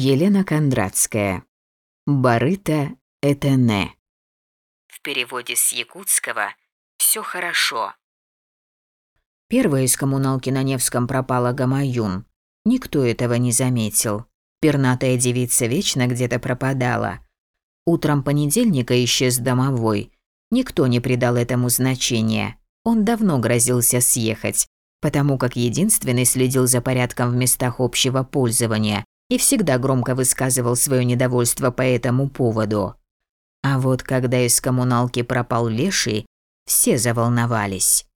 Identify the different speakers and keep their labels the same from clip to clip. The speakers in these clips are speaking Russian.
Speaker 1: Елена Кондратская. Барыта – это не. В переводе с якутского «все хорошо». Первая из коммуналки на Невском пропала Гамаюн. Никто этого не заметил. Пернатая девица вечно где-то пропадала. Утром понедельника исчез домовой. Никто не придал этому значения. Он давно грозился съехать, потому как единственный следил за порядком в местах общего пользования и всегда громко высказывал свое недовольство по этому поводу. А вот когда из коммуналки пропал Леший, все заволновались.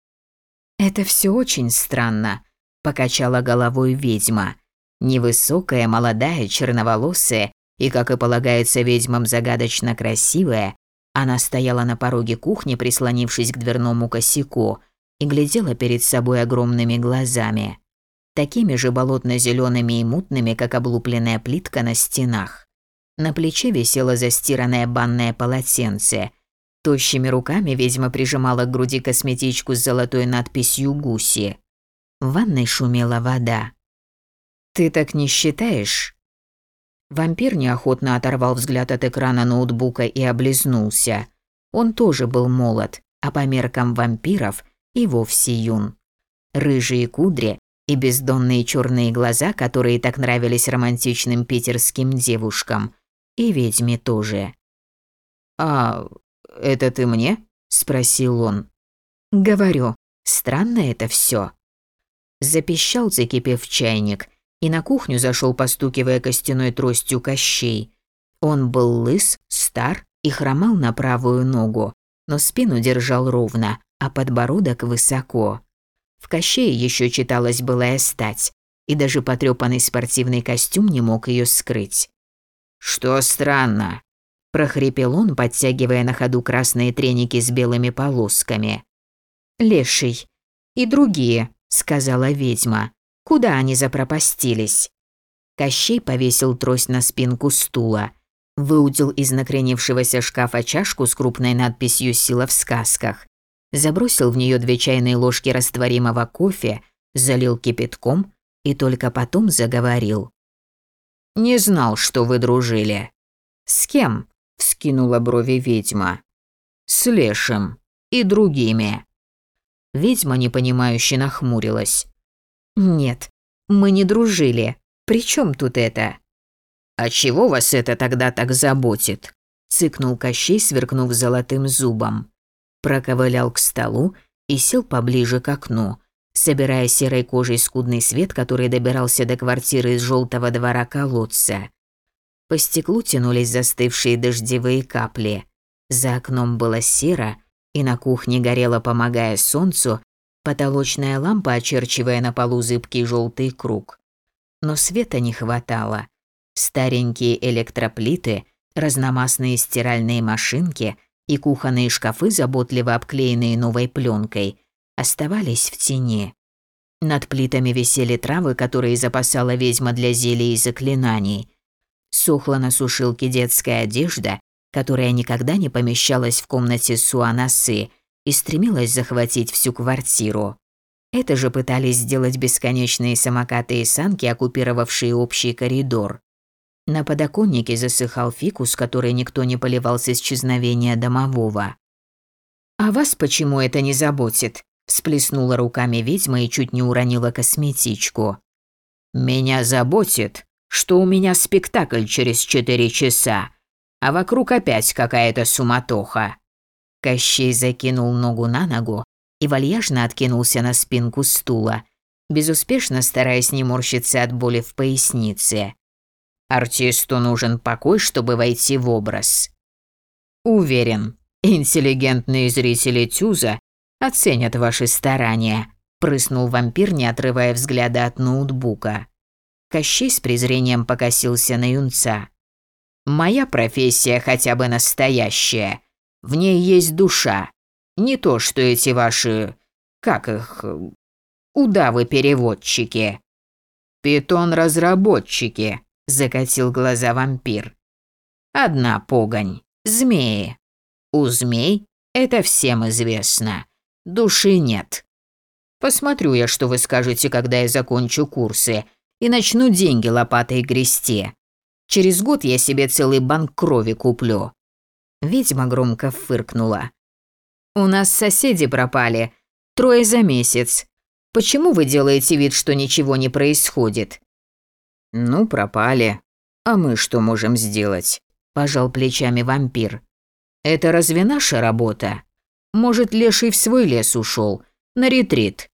Speaker 1: «Это все очень странно», – покачала головой ведьма. Невысокая, молодая, черноволосая и, как и полагается ведьмам, загадочно красивая, она стояла на пороге кухни, прислонившись к дверному косяку, и глядела перед собой огромными глазами. Такими же болотно зелеными и мутными, как облупленная плитка на стенах. На плече висело застиранное банное полотенце – Тощими руками ведьма прижимала к груди косметичку с золотой надписью «Гуси». В ванной шумела вода. «Ты так не считаешь?» Вампир неохотно оторвал взгляд от экрана ноутбука и облизнулся. Он тоже был молод, а по меркам вампиров и вовсе юн. Рыжие кудри и бездонные черные глаза, которые так нравились романтичным питерским девушкам, и ведьме тоже. «А это ты мне?» – спросил он. «Говорю, странно это все. Запищал, закипев чайник, и на кухню зашел, постукивая костяной тростью Кощей. Он был лыс, стар и хромал на правую ногу, но спину держал ровно, а подбородок высоко. В Кощее еще читалась былая стать, и даже потрепанный спортивный костюм не мог ее скрыть. «Что странно?» прохрипел он, подтягивая на ходу красные треники с белыми полосками. «Леший. И другие», — сказала ведьма. «Куда они запропастились?» Кощей повесил трость на спинку стула, выудил из накренившегося шкафа чашку с крупной надписью «Сила в сказках», забросил в нее две чайные ложки растворимого кофе, залил кипятком и только потом заговорил. «Не знал, что вы дружили». «С кем?» – вскинула брови ведьма. «С Лешем и другими». Ведьма непонимающе нахмурилась. «Нет, мы не дружили. При чем тут это?» «А чего вас это тогда так заботит?» – цыкнул Кощей, сверкнув золотым зубом. Проковылял к столу и сел поближе к окну, собирая серой кожей скудный свет, который добирался до квартиры из желтого двора колодца. По стеклу тянулись застывшие дождевые капли. За окном было серо, и на кухне горела, помогая солнцу, потолочная лампа, очерчивая на полу зыбкий желтый круг. Но света не хватало. Старенькие электроплиты, разномастные стиральные машинки и кухонные шкафы, заботливо обклеенные новой пленкой, оставались в тени. Над плитами висели травы, которые запасала ведьма для зелий и заклинаний. Сохла на сушилке детская одежда, которая никогда не помещалась в комнате Суанасы и стремилась захватить всю квартиру. Это же пытались сделать бесконечные самокаты и санки, оккупировавшие общий коридор. На подоконнике засыхал фикус, который никто не поливал с исчезновения домового. «А вас почему это не заботит?» – всплеснула руками ведьма и чуть не уронила косметичку. «Меня заботит, что у меня спектакль через четыре часа, а вокруг опять какая-то суматоха». Кощей закинул ногу на ногу и вальяжно откинулся на спинку стула, безуспешно стараясь не морщиться от боли в пояснице. Артисту нужен покой, чтобы войти в образ. Уверен, интеллигентные зрители Тюза оценят ваши старания, прыснул вампир, не отрывая взгляда от ноутбука. Кощей с презрением покосился на юнца. «Моя профессия хотя бы настоящая. В ней есть душа. Не то, что эти ваши... Как их... Удавы-переводчики». «Питон-разработчики», – закатил глаза вампир. «Одна погонь. Змеи. У змей, это всем известно, души нет. Посмотрю я, что вы скажете, когда я закончу курсы, и начну деньги лопатой грести. Через год я себе целый банк крови куплю». Ведьма громко фыркнула. «У нас соседи пропали. Трое за месяц. Почему вы делаете вид, что ничего не происходит?» «Ну, пропали. А мы что можем сделать?» – пожал плечами вампир. «Это разве наша работа? Может, леший в свой лес ушел, на ретрит?»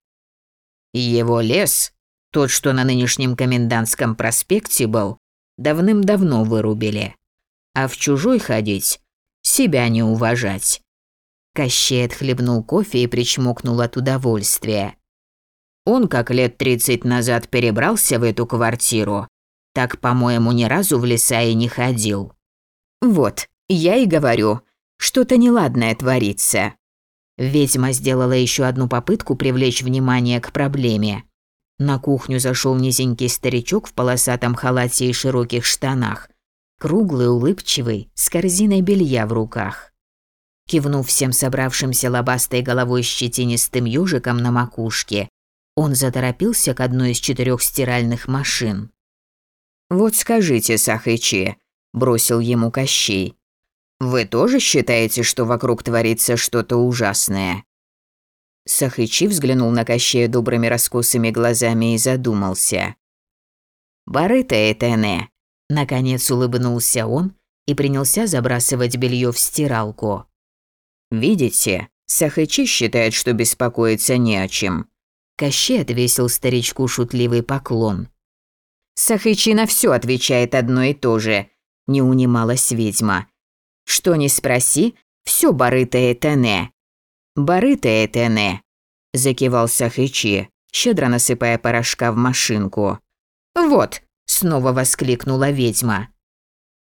Speaker 1: «Его лес, тот, что на нынешнем комендантском проспекте был, давным-давно вырубили. А в чужой ходить, себя не уважать». Кощей отхлебнул кофе и причмокнул от удовольствия. Он как лет тридцать назад перебрался в эту квартиру, так, по-моему, ни разу в леса и не ходил. Вот, я и говорю, что-то неладное творится. Ведьма сделала еще одну попытку привлечь внимание к проблеме. На кухню зашел низенький старичок в полосатом халате и широких штанах, круглый, улыбчивый, с корзиной белья в руках. Кивнув всем собравшимся лобастой головой щетинистым южиком на макушке, он заторопился к одной из четырех стиральных машин. «Вот скажите, Сахычи», – бросил ему Кощей, – «вы тоже считаете, что вокруг творится что-то ужасное?» Сахычи взглянул на Кощея добрыми раскосыми глазами и задумался. «Барыта это не», – наконец улыбнулся он и принялся забрасывать белье в стиралку. «Видите, Сахычи считает, что беспокоиться не о чем. Кощей отвесил старичку шутливый поклон. «Сахычи на всё отвечает одно и то же», – не унималась ведьма. «Что ни спроси, всё барыта это не». «Барыта это не», – закивал Сахычи, щедро насыпая порошка в машинку. «Вот», – снова воскликнула ведьма.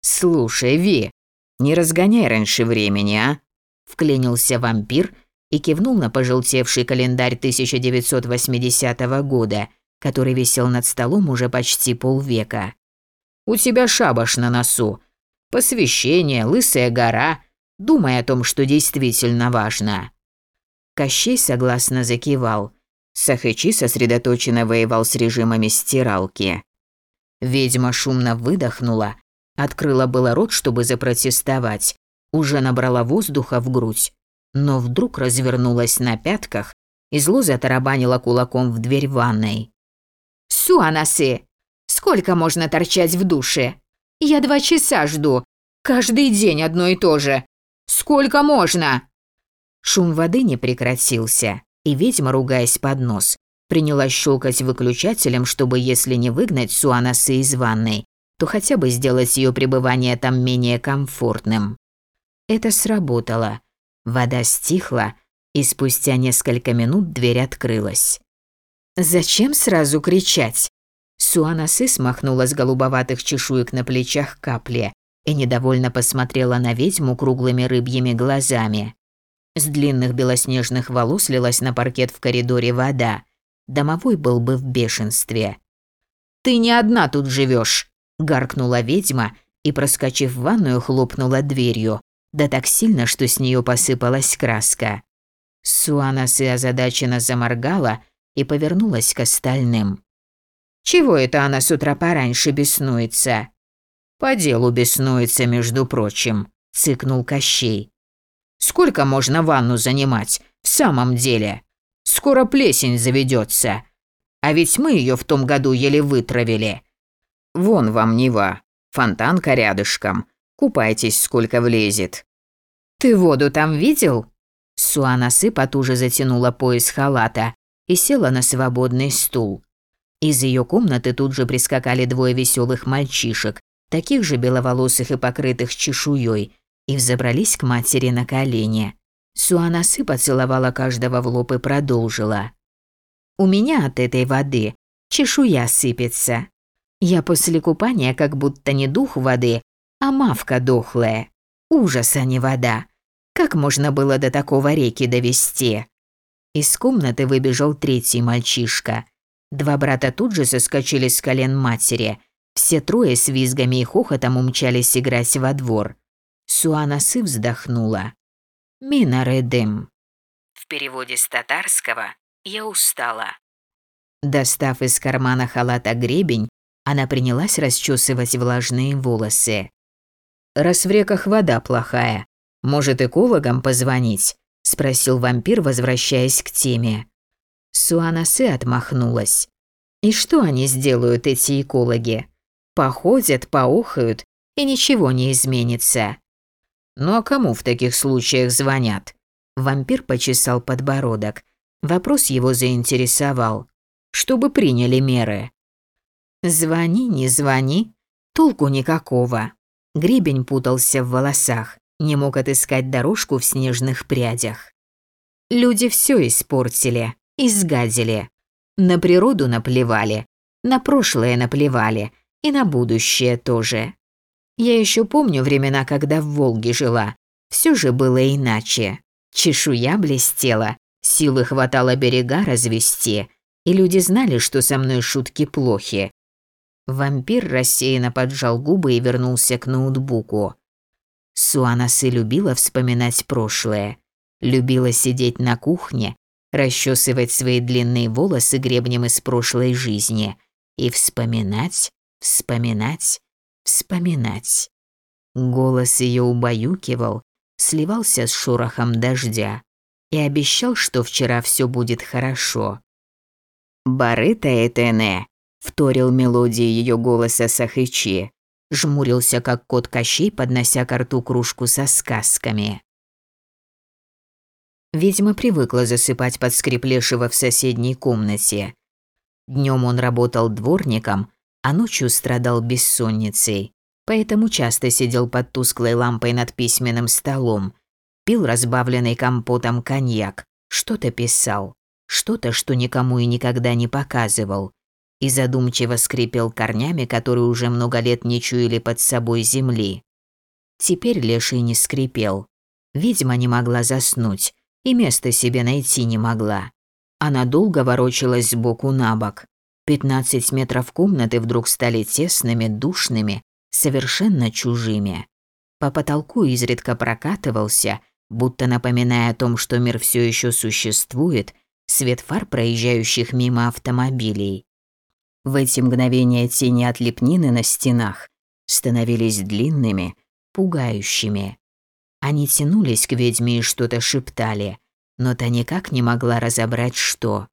Speaker 1: «Слушай, Ви, не разгоняй раньше времени, а?» – вклинился вампир – и кивнул на пожелтевший календарь 1980 года, который висел над столом уже почти полвека. «У тебя шабаш на носу. Посвящение, лысая гора. Думай о том, что действительно важно». Кощей согласно закивал. Сахачи сосредоточенно воевал с режимами стиралки. Ведьма шумно выдохнула, открыла было рот, чтобы запротестовать, уже набрала воздуха в грудь, но вдруг развернулась на пятках и зло затарабанила кулаком в дверь ванной. «Суанасы! Сколько можно торчать в душе? Я два часа жду. Каждый день одно и то же. Сколько можно?» Шум воды не прекратился, и ведьма, ругаясь под нос, принялась щелкать выключателем, чтобы, если не выгнать Суанасы из ванной, то хотя бы сделать ее пребывание там менее комфортным. Это сработало. Вода стихла, и спустя несколько минут дверь открылась. «Зачем сразу кричать?» Суанасы смахнула с голубоватых чешуек на плечах капли и недовольно посмотрела на ведьму круглыми рыбьими глазами. С длинных белоснежных волос лилась на паркет в коридоре вода. Домовой был бы в бешенстве. «Ты не одна тут живешь, гаркнула ведьма и, проскочив в ванную, хлопнула дверью, да так сильно, что с нее посыпалась краска. Суанасы озадаченно заморгала и повернулась к остальным. «Чего это она с утра пораньше беснуется?» «По делу беснуется, между прочим», – цыкнул Кощей. «Сколько можно ванну занимать? В самом деле? Скоро плесень заведется. А ведь мы ее в том году еле вытравили. Вон вам Нева, фонтанка рядышком. Купайтесь, сколько влезет. «Ты воду там видел?» Суанасы потуже затянула пояс халата и села на свободный стул. Из ее комнаты тут же прискакали двое веселых мальчишек, таких же беловолосых и покрытых чешуей, и взобрались к матери на колени. Суанасы поцеловала каждого в лоб и продолжила. «У меня от этой воды чешуя сыпется. Я после купания как будто не дух воды, а мавка дохлая. Ужас, а не вода. Как можно было до такого реки довести? Из комнаты выбежал третий мальчишка. Два брата тут же соскочили с колен матери. Все трое с визгами и хохотом умчались играть во двор. Суанасы вздохнула. «Минаредым». В переводе с татарского «я устала». Достав из кармана халата гребень, Она принялась расчесывать влажные волосы. «Раз в реках вода плохая, может, экологам позвонить?» – спросил вампир, возвращаясь к теме. Суанасе отмахнулась. «И что они сделают, эти экологи? Походят, поохают, и ничего не изменится». «Ну а кому в таких случаях звонят?» Вампир почесал подбородок. Вопрос его заинтересовал. «Чтобы приняли меры». «Звони, не звони, толку никакого». Гребень путался в волосах, не мог отыскать дорожку в снежных прядях. Люди все испортили, изгадили. На природу наплевали, на прошлое наплевали и на будущее тоже. Я еще помню времена, когда в Волге жила. Все же было иначе. Чешуя блестела, силы хватало берега развести, и люди знали, что со мной шутки плохи. Вампир рассеянно поджал губы и вернулся к ноутбуку. Суанасы любила вспоминать прошлое. Любила сидеть на кухне, расчесывать свои длинные волосы гребнем из прошлой жизни и вспоминать, вспоминать, вспоминать. Голос ее убаюкивал, сливался с шорохом дождя и обещал, что вчера все будет хорошо. «Барыта Этене», — вторил мелодии ее голоса Сахычи, жмурился, как кот Кощей, поднося к рту кружку со сказками. Видимо, привыкла засыпать под скрип лешего в соседней комнате. Днем он работал дворником, а ночью страдал бессонницей, поэтому часто сидел под тусклой лампой над письменным столом, пил разбавленный компотом коньяк, что-то писал, что-то, что никому и никогда не показывал, и задумчиво скрипел корнями, которые уже много лет не чуяли под собой земли. Теперь леший не скрипел. Видимо, не могла заснуть и места себе найти не могла. Она долго ворочалась сбоку на бок, 15 метров комнаты вдруг стали тесными, душными, совершенно чужими. По потолку изредка прокатывался, будто напоминая о том, что мир все еще существует, свет фар проезжающих мимо автомобилей. В эти мгновения тени от лепнины на стенах становились длинными, пугающими. Они тянулись к ведьме и что-то шептали, но та никак не могла разобрать, что.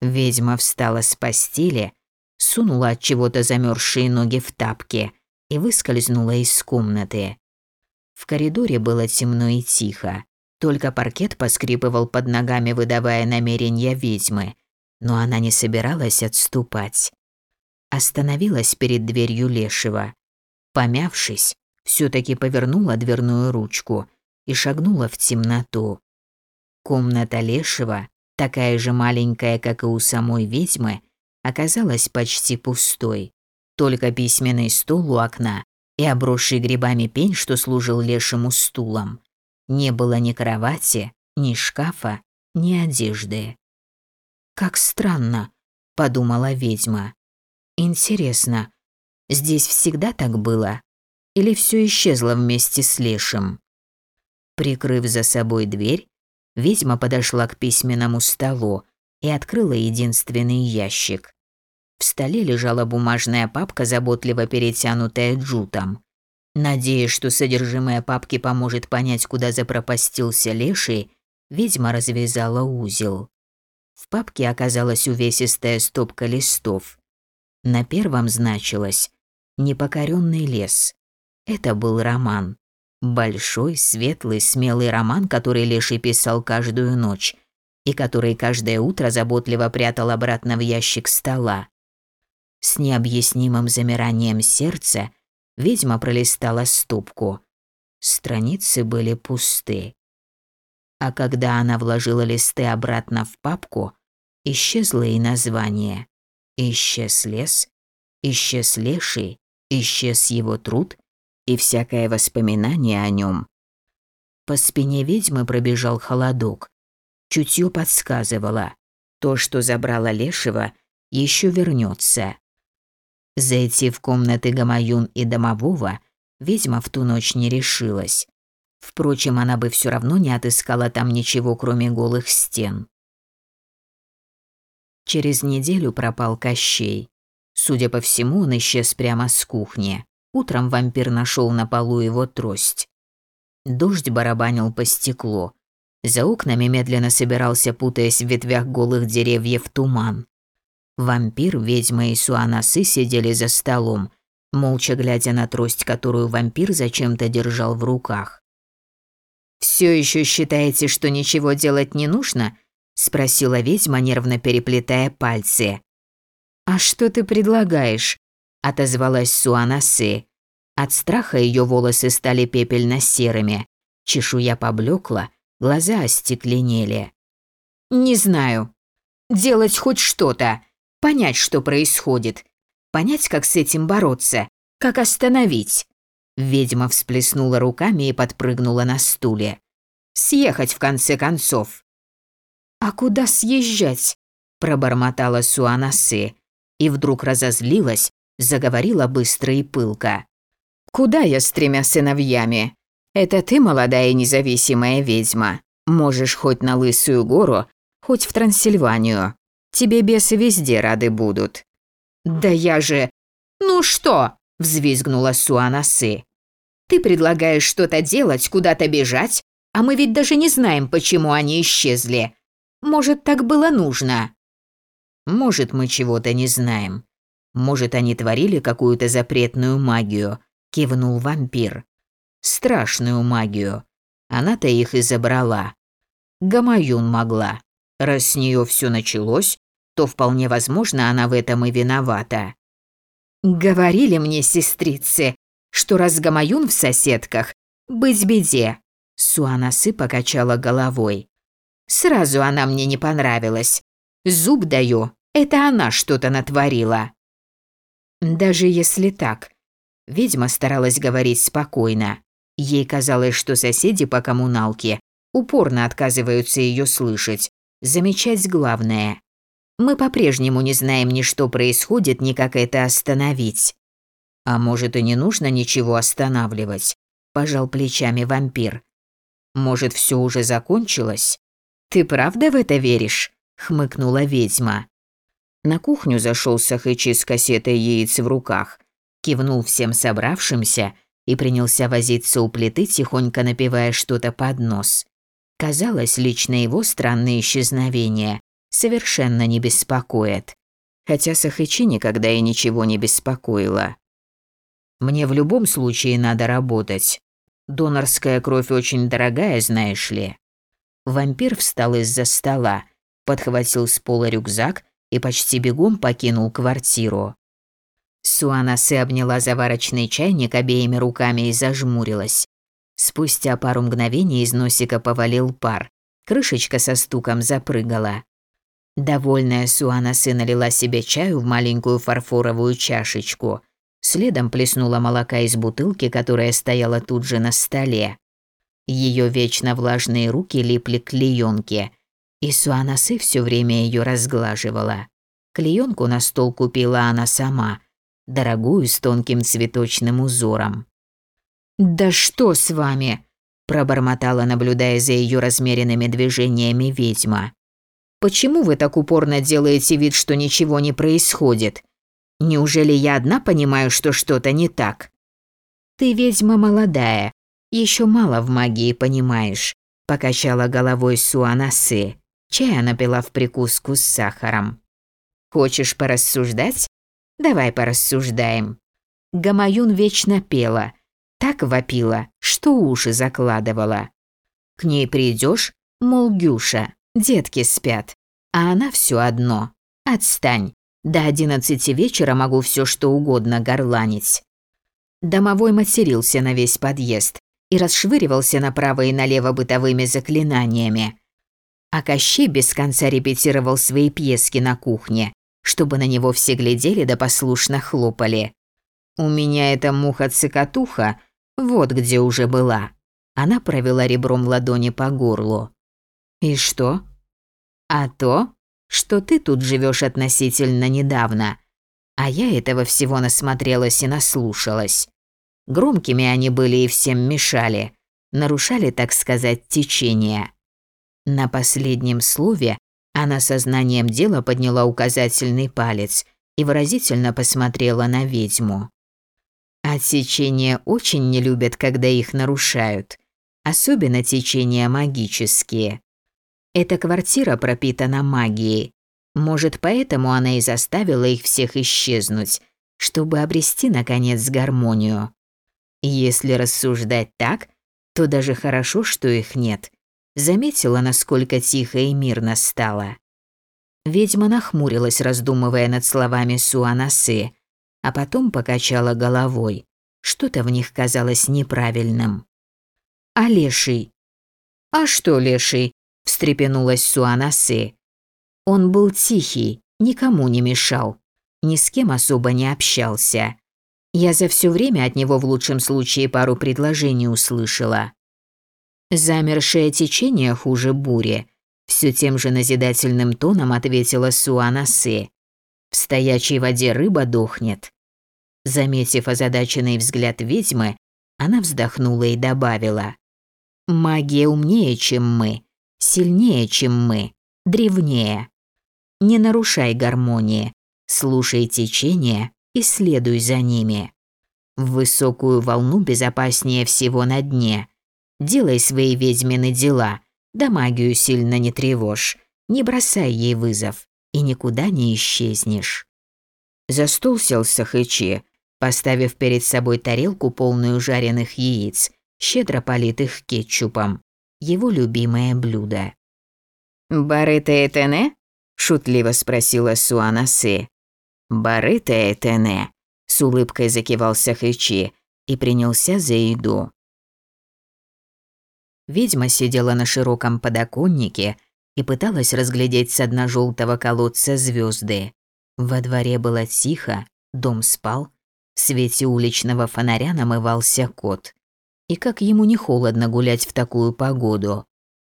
Speaker 1: Ведьма встала с постели, сунула от чего-то замерзшие ноги в тапки и выскользнула из комнаты. В коридоре было темно и тихо. Только паркет поскрипывал под ногами, выдавая намерения ведьмы, но она не собиралась отступать. Остановилась перед дверью Лешего. Помявшись, все таки повернула дверную ручку и шагнула в темноту. Комната Лешего такая же маленькая, как и у самой ведьмы, оказалась почти пустой. Только письменный стол у окна и обросший грибами пень, что служил лешему стулом. Не было ни кровати, ни шкафа, ни одежды. «Как странно», — подумала ведьма. «Интересно, здесь всегда так было? Или все исчезло вместе с лешим?» Прикрыв за собой дверь, Ведьма подошла к письменному столу и открыла единственный ящик. В столе лежала бумажная папка, заботливо перетянутая джутом. Надеясь, что содержимое папки поможет понять, куда запропастился леший, ведьма развязала узел. В папке оказалась увесистая стопка листов. На первом значилось «Непокоренный лес». Это был роман. Большой, светлый, смелый роман, который Леший писал каждую ночь и который каждое утро заботливо прятал обратно в ящик стола. С необъяснимым замиранием сердца ведьма пролистала ступку. Страницы были пусты. А когда она вложила листы обратно в папку, исчезло и название. Исчез лес, исчез леший, исчез его труд и всякое воспоминание о нем. По спине ведьмы пробежал холодок. Чутье подсказывало, то, что забрала Лешего, еще вернется. Зайти в комнаты Гамаюн и Домового ведьма в ту ночь не решилась. Впрочем, она бы все равно не отыскала там ничего, кроме голых стен. Через неделю пропал Кощей. Судя по всему, он исчез прямо с кухни. Утром вампир нашел на полу его трость. Дождь барабанил по стеклу. За окнами медленно собирался, путаясь в ветвях голых деревьев, туман. Вампир, ведьма и Суанасы сидели за столом, молча глядя на трость, которую вампир зачем-то держал в руках. «Все еще считаете, что ничего делать не нужно?» – спросила ведьма, нервно переплетая пальцы. «А что ты предлагаешь?» – отозвалась Суанасы. От страха ее волосы стали пепельно-серыми, чешуя поблекла, глаза остекленели. «Не знаю. Делать хоть что-то. Понять, что происходит. Понять, как с этим бороться. Как остановить». Ведьма всплеснула руками и подпрыгнула на стуле. «Съехать, в конце концов». «А куда съезжать?» – пробормотала Суанасы. И вдруг разозлилась, заговорила быстро и пылко. «Куда я с тремя сыновьями? Это ты, молодая независимая ведьма. Можешь хоть на Лысую гору, хоть в Трансильванию. Тебе бесы везде рады будут». «Да я же...» «Ну что?» – взвизгнула Суанасы. «Ты предлагаешь что-то делать, куда-то бежать, а мы ведь даже не знаем, почему они исчезли. Может, так было нужно?» «Может, мы чего-то не знаем. Может, они творили какую-то запретную магию», – кивнул вампир страшную магию. Она-то их и забрала. Гамаюн могла. Раз с нее все началось, то вполне возможно она в этом и виновата. Говорили мне сестрицы, что раз Гамаюн в соседках, быть беде. Суанасы покачала головой. Сразу она мне не понравилась. Зуб даю, это она что-то натворила. Даже если так, ведьма старалась говорить спокойно. Ей казалось, что соседи по коммуналке упорно отказываются ее слышать, замечать главное. Мы по-прежнему не знаем ни что происходит, ни как это остановить. А может и не нужно ничего останавливать, пожал плечами вампир. Может, все уже закончилось? Ты правда в это веришь? хмыкнула ведьма. На кухню зашел Сахычи с кассетой яиц в руках, кивнул всем собравшимся и принялся возиться у плиты, тихонько напевая что-то под нос. Казалось, лично его странные исчезновения совершенно не беспокоят. Хотя Сахычи никогда и ничего не беспокоило. «Мне в любом случае надо работать. Донорская кровь очень дорогая, знаешь ли». Вампир встал из-за стола, подхватил с пола рюкзак и почти бегом покинул квартиру. Суанасе обняла заварочный чайник обеими руками и зажмурилась. Спустя пару мгновений из носика повалил пар. Крышечка со стуком запрыгала. Довольная Суанасе налила себе чаю в маленькую фарфоровую чашечку. Следом плеснула молока из бутылки, которая стояла тут же на столе. Ее вечно влажные руки липли к клеенке, и Суанасе все время ее разглаживала. Клеенку на стол купила она сама – дорогую с тонким цветочным узором. «Да что с вами?» – пробормотала, наблюдая за ее размеренными движениями ведьма. «Почему вы так упорно делаете вид, что ничего не происходит? Неужели я одна понимаю, что что-то не так?» «Ты ведьма молодая, еще мало в магии понимаешь», – покачала головой Суанасы. Чай она пила в прикуску с сахаром. «Хочешь порассуждать?» Давай порассуждаем. Гамаюн вечно пела, так вопила, что уши закладывала. К ней придешь, мол, Гюша, детки спят, а она все одно. Отстань, до одиннадцати вечера могу все что угодно горланить. Домовой матерился на весь подъезд и расшвыривался направо и налево бытовыми заклинаниями. А Кощей без конца репетировал свои пьески на кухне, чтобы на него все глядели да послушно хлопали. У меня эта муха-цикатуха вот где уже была. Она провела ребром ладони по горлу. И что? А то, что ты тут живешь относительно недавно, а я этого всего насмотрелась и наслушалась. Громкими они были и всем мешали, нарушали, так сказать, течение. На последнем слове она сознанием дела подняла указательный палец и выразительно посмотрела на ведьму. А течения очень не любят, когда их нарушают, особенно течения магические. Эта квартира пропитана магией. Может, поэтому она и заставила их всех исчезнуть, чтобы обрести, наконец, гармонию. Если рассуждать так, то даже хорошо, что их нет. Заметила, насколько тихо и мирно стало. Ведьма нахмурилась, раздумывая над словами Суанасы, а потом покачала головой. Что-то в них казалось неправильным. «А леший?» «А что леший?» – встрепенулась Суанасы. Он был тихий, никому не мешал, ни с кем особо не общался. Я за все время от него в лучшем случае пару предложений услышала. Замершее течение хуже бури. Все тем же назидательным тоном ответила Суанасе. В стоячей воде рыба дохнет. Заметив озадаченный взгляд ведьмы, она вздохнула и добавила. «Магия умнее, чем мы, сильнее, чем мы, древнее. Не нарушай гармонии, слушай течение и следуй за ними. В высокую волну безопаснее всего на дне. Делай свои ведьмины дела, да магию сильно не тревожь, не бросай ей вызов и никуда не исчезнешь. За стол сел Сахычи, поставив перед собой тарелку, полную жареных яиц, щедро политых кетчупом. Его любимое блюдо. «Барыта Этене?» – шутливо спросила Суанасе. «Барыта Этене», – с улыбкой закивал Сахычи и принялся за еду. Ведьма сидела на широком подоконнике и пыталась разглядеть с дна желтого колодца звезды. Во дворе было тихо, дом спал, в свете уличного фонаря намывался кот. И как ему не холодно гулять в такую погоду.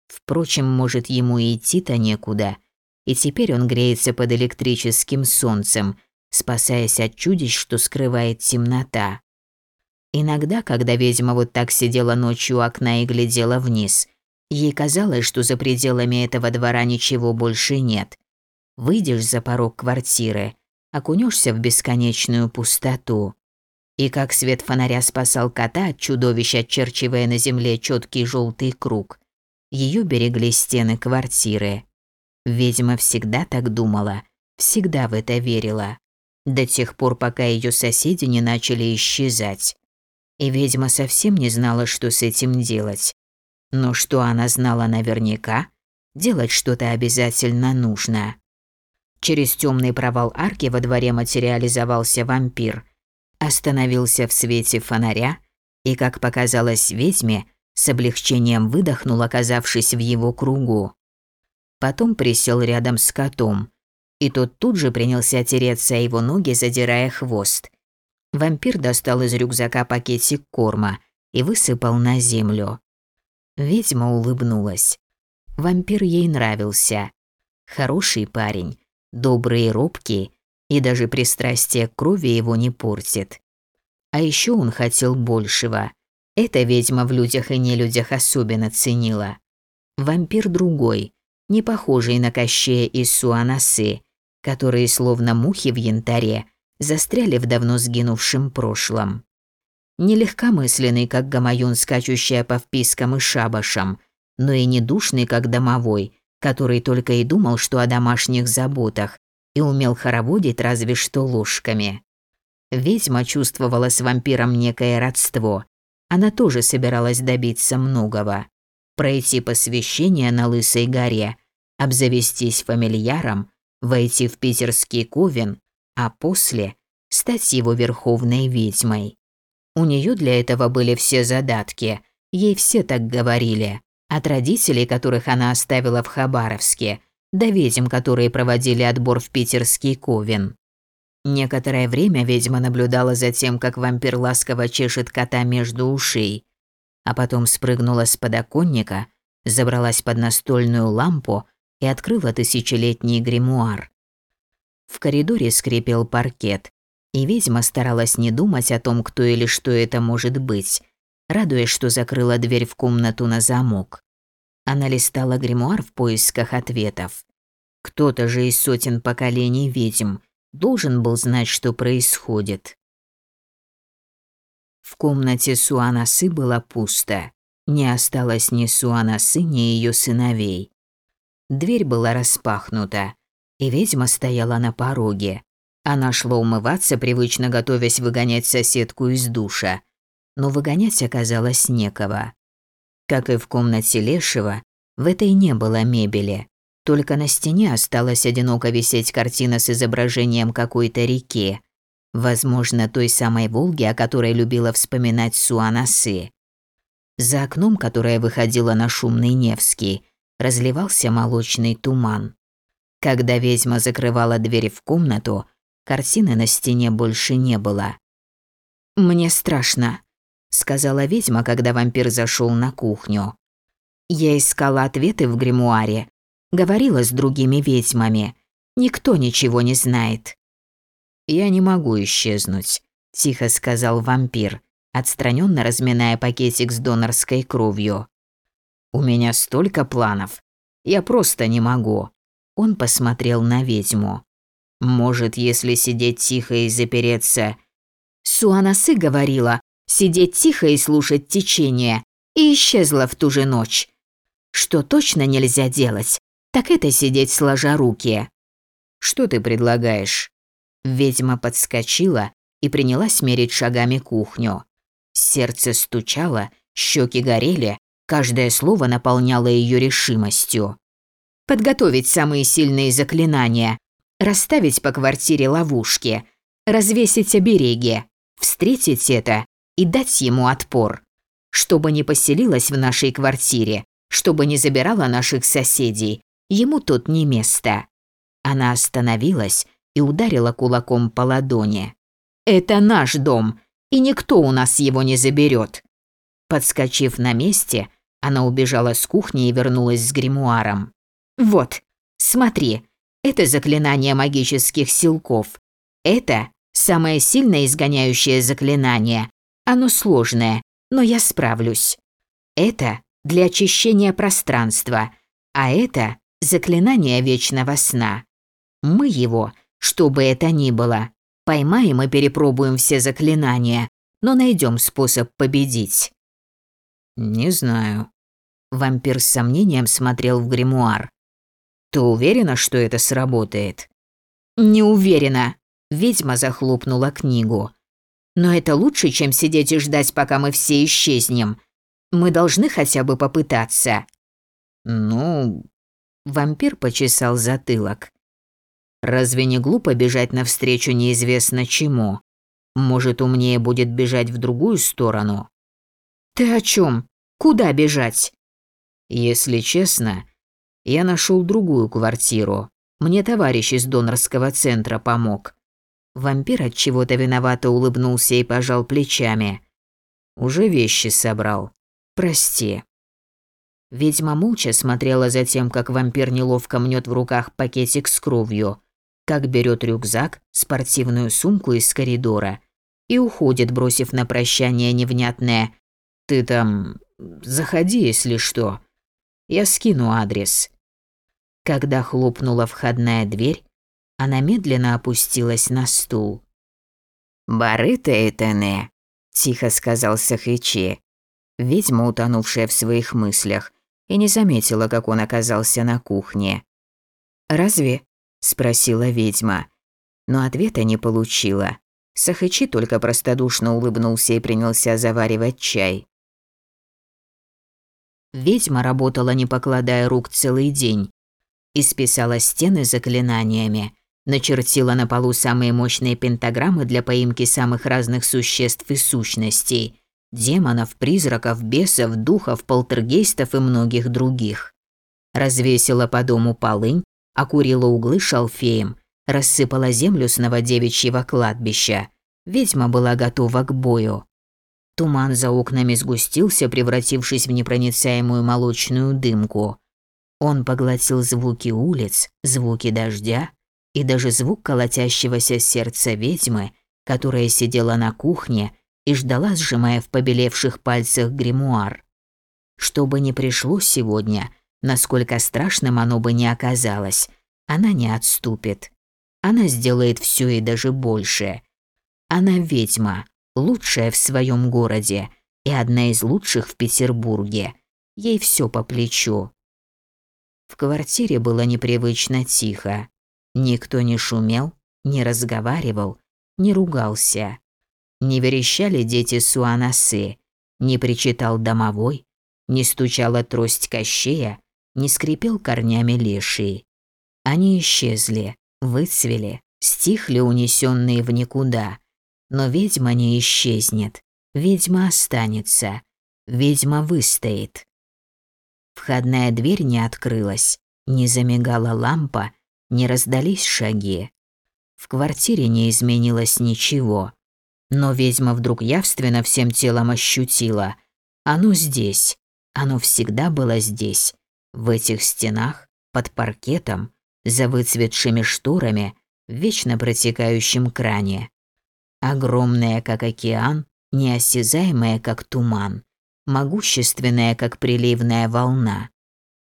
Speaker 1: Впрочем, может, ему и идти-то некуда. И теперь он греется под электрическим солнцем, спасаясь от чудищ, что скрывает темнота. Иногда, когда ведьма вот так сидела ночью у окна и глядела вниз, ей казалось, что за пределами этого двора ничего больше нет. Выйдешь за порог квартиры, окунешься в бесконечную пустоту. И как свет фонаря спасал кота от чудовища, очерчивая на земле четкий желтый круг, ее берегли стены квартиры. Ведьма всегда так думала, всегда в это верила. До тех пор, пока ее соседи не начали исчезать и ведьма совсем не знала, что с этим делать. Но что она знала наверняка, делать что-то обязательно нужно. Через темный провал арки во дворе материализовался вампир, остановился в свете фонаря и, как показалось ведьме, с облегчением выдохнул, оказавшись в его кругу. Потом присел рядом с котом, и тот тут же принялся тереться о его ноги, задирая хвост – Вампир достал из рюкзака пакетик корма и высыпал на землю. Ведьма улыбнулась. Вампир ей нравился. Хороший парень, добрый и робкий, и даже пристрастие к крови его не портит. А еще он хотел большего. Эта ведьма в людях и нелюдях особенно ценила. Вампир другой, не похожий на Кощея из Суанасы, которые словно мухи в янтаре застряли в давно сгинувшем прошлом. Нелегкомысленный, как гамаюн, скачущая по впискам и шабашам, но и недушный, как домовой, который только и думал, что о домашних заботах, и умел хороводить разве что ложками. Ведьма чувствовала с вампиром некое родство. Она тоже собиралась добиться многого. Пройти посвящение на Лысой горе, обзавестись фамильяром, войти в питерский ковен, а после стать его верховной ведьмой. У нее для этого были все задатки, ей все так говорили, от родителей, которых она оставила в Хабаровске, до ведьм, которые проводили отбор в питерский ковен. Некоторое время ведьма наблюдала за тем, как вампир ласково чешет кота между ушей, а потом спрыгнула с подоконника, забралась под настольную лампу и открыла тысячелетний гримуар. В коридоре скрипел паркет, и ведьма старалась не думать о том, кто или что это может быть, радуясь, что закрыла дверь в комнату на замок. Она листала гримуар в поисках ответов. Кто-то же из сотен поколений ведьм должен был знать, что происходит. В комнате Суанасы было пусто. Не осталось ни Суанасы, ни ее сыновей. Дверь была распахнута, и ведьма стояла на пороге. Она шла умываться, привычно готовясь выгонять соседку из душа. Но выгонять оказалось некого. Как и в комнате Лешего, в этой не было мебели. Только на стене осталась одиноко висеть картина с изображением какой-то реки. Возможно, той самой Волги, о которой любила вспоминать Суанасы. За окном, которое выходило на шумный Невский, разливался молочный туман. Когда ведьма закрывала дверь в комнату, картины на стене больше не было. «Мне страшно», — сказала ведьма, когда вампир зашел на кухню. «Я искала ответы в гримуаре, говорила с другими ведьмами. Никто ничего не знает». «Я не могу исчезнуть», – тихо сказал вампир, отстраненно разминая пакетик с донорской кровью. «У меня столько планов. Я просто не могу». Он посмотрел на ведьму. «Может, если сидеть тихо и запереться...» Суанасы говорила, сидеть тихо и слушать течение, и исчезла в ту же ночь. Что точно нельзя делать, так это сидеть сложа руки. «Что ты предлагаешь?» Ведьма подскочила и принялась мерить шагами кухню. Сердце стучало, щеки горели, каждое слово наполняло ее решимостью. Подготовить самые сильные заклинания, расставить по квартире ловушки, развесить обереги, встретить это и дать ему отпор. Чтобы не поселилась в нашей квартире, чтобы не забирала наших соседей, ему тут не место. Она остановилась и ударила кулаком по ладони. «Это наш дом, и никто у нас его не заберет». Подскочив на месте, она убежала с кухни и вернулась с гримуаром. «Вот, смотри, это заклинание магических силков. Это самое сильное изгоняющее заклинание. Оно сложное, но я справлюсь. Это для очищения пространства, а это заклинание вечного сна. Мы его что бы это ни было. Поймаем и перепробуем все заклинания, но найдем способ победить. Не знаю. Вампир с сомнением смотрел в гримуар. Ты уверена, что это сработает? Не уверена. Ведьма захлопнула книгу. Но это лучше, чем сидеть и ждать, пока мы все исчезнем. Мы должны хотя бы попытаться. Ну, вампир почесал затылок. Разве не глупо бежать навстречу неизвестно чему? Может, умнее будет бежать в другую сторону? Ты о чем? Куда бежать? Если честно, я нашел другую квартиру. Мне товарищ из донорского центра помог. Вампир от чего-то виновато улыбнулся и пожал плечами. Уже вещи собрал. Прости. Ведьма молча смотрела за тем, как вампир неловко мнет в руках пакетик с кровью, как берет рюкзак, спортивную сумку из коридора и уходит, бросив на прощание невнятное «Ты там... заходи, если что. Я скину адрес». Когда хлопнула входная дверь, она медленно опустилась на стул. «Барыта это не», – тихо сказал Сахичи. Ведьма, утонувшая в своих мыслях, и не заметила, как он оказался на кухне. «Разве?» спросила ведьма. Но ответа не получила. Сахачи только простодушно улыбнулся и принялся заваривать чай. Ведьма работала, не покладая рук целый день. Исписала стены заклинаниями, начертила на полу самые мощные пентаграммы для поимки самых разных существ и сущностей – демонов, призраков, бесов, духов, полтергейстов и многих других. Развесила по дому полынь, окурила углы шалфеем, рассыпала землю с новодевичьего кладбища. Ведьма была готова к бою. Туман за окнами сгустился, превратившись в непроницаемую молочную дымку. Он поглотил звуки улиц, звуки дождя и даже звук колотящегося сердца ведьмы, которая сидела на кухне и ждала, сжимая в побелевших пальцах гримуар. Что бы ни пришло сегодня – Насколько страшным оно бы ни оказалось, она не отступит. Она сделает все и даже больше. Она ведьма, лучшая в своем городе и одна из лучших в Петербурге. Ей все по плечу. В квартире было непривычно тихо. Никто не шумел, не разговаривал, не ругался. Не верещали дети Суанасы, не причитал домовой, не стучала трость кощея, не скрипел корнями леший. Они исчезли, выцвели, стихли унесенные в никуда. Но ведьма не исчезнет, ведьма останется, ведьма выстоит. Входная дверь не открылась, не замигала лампа, не раздались шаги. В квартире не изменилось ничего. Но ведьма вдруг явственно всем телом ощутила. Оно здесь. Оно всегда было здесь. В этих стенах, под паркетом, за выцветшими шторами, в вечно протекающем кране. Огромное, как океан, неосязаемое, как туман, могущественное, как приливная волна.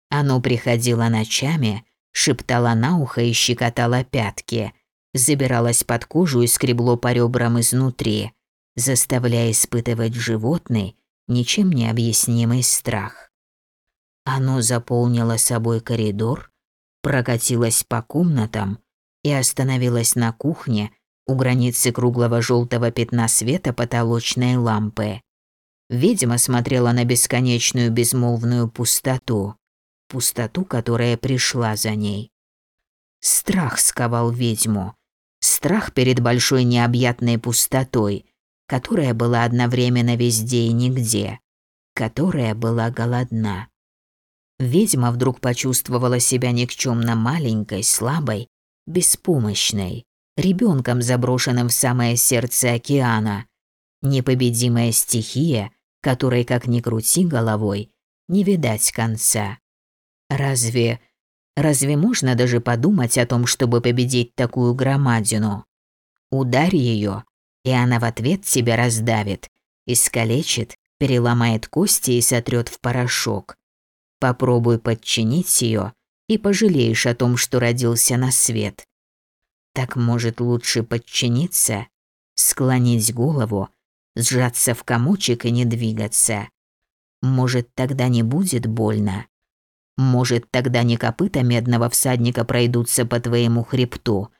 Speaker 1: Оно приходило ночами, шептало на ухо и щекотало пятки, забиралось под кожу и скребло по ребрам изнутри, заставляя испытывать животный, ничем не объяснимый страх. Оно заполнило собой коридор, прокатилось по комнатам и остановилось на кухне у границы круглого желтого пятна света потолочной лампы. Ведьма смотрела на бесконечную безмолвную пустоту, пустоту, которая пришла за ней. Страх сковал ведьму, страх перед большой необъятной пустотой, которая была одновременно везде и нигде, которая была голодна. Ведьма вдруг почувствовала себя никчемно маленькой, слабой, беспомощной, ребенком, заброшенным в самое сердце океана. Непобедимая стихия, которой, как ни крути головой, не видать конца. Разве... разве можно даже подумать о том, чтобы победить такую громадину? Ударь ее, и она в ответ тебя раздавит, искалечит, переломает кости и сотрет в порошок. Попробуй подчинить ее и пожалеешь о том, что родился на свет. Так может лучше подчиниться, склонить голову, сжаться в комочек и не двигаться. Может, тогда не будет больно. Может, тогда не копыта медного всадника пройдутся по твоему хребту,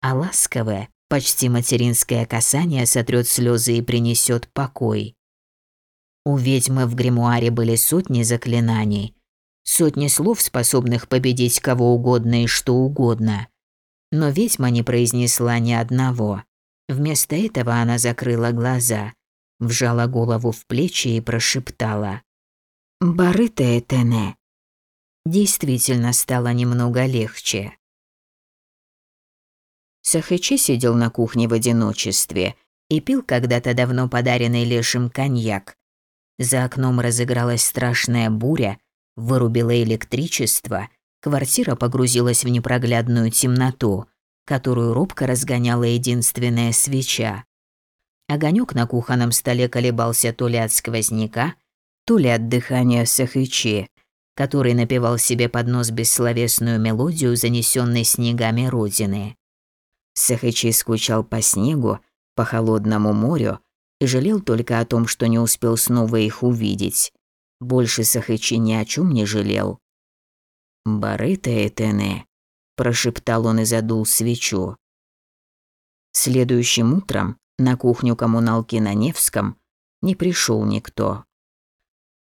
Speaker 1: а ласковое, почти материнское касание сотрет слезы и принесет покой. У ведьмы в гримуаре были сотни заклинаний, Сотни слов, способных победить кого угодно и что угодно. Но ведьма не произнесла ни одного. Вместо этого она закрыла глаза, вжала голову в плечи и прошептала. «Барыта Этене». Действительно стало немного легче. Сахачи сидел на кухне в одиночестве и пил когда-то давно подаренный лешим коньяк. За окном разыгралась страшная буря, Вырубило электричество, квартира погрузилась в непроглядную темноту, которую робко разгоняла единственная свеча. Огонек на кухонном столе колебался то ли от сквозняка, то ли от дыхания Сахычи, который напевал себе под нос бессловесную мелодию, занесенной снегами Родины. Сахычи скучал по снегу, по холодному морю и жалел только о том, что не успел снова их увидеть. Больше Сахычи ни о чем не жалел. «Барыта Этене», – прошептал он и задул свечу. Следующим утром на кухню коммуналки на Невском не пришел никто.